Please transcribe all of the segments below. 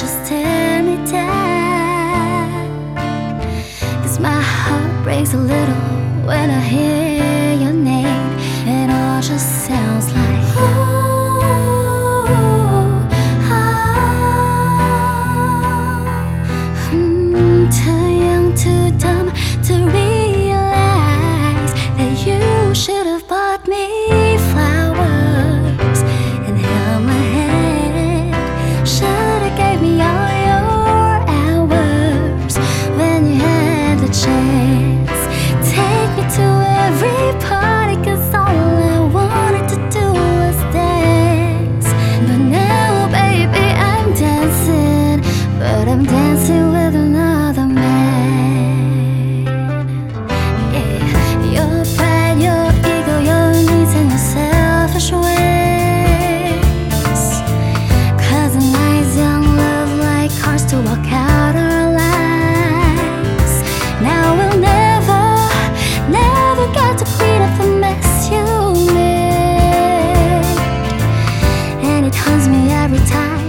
just tear me down. Cause my heart breaks a little when I hear your name. to walk out our lives. Now we'll never, never get to clean up the mess you made. And it haunts me every time.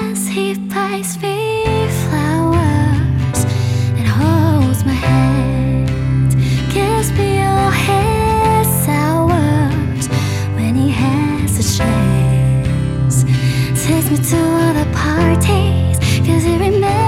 he buys me flowers and holds my hand, gives me all his hours when he has a chance, takes me to all the parties, cause he remembers.